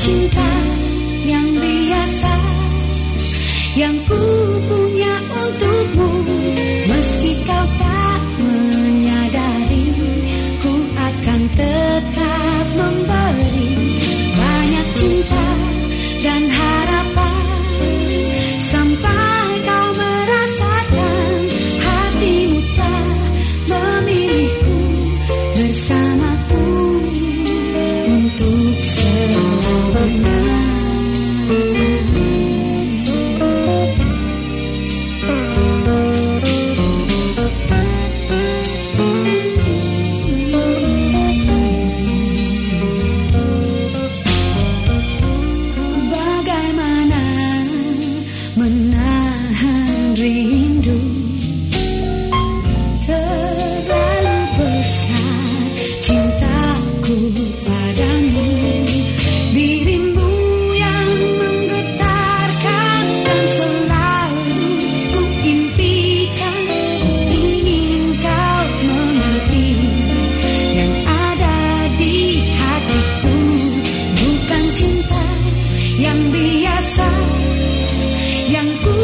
Cinta yang biasa Yang ku punya biasa yang ku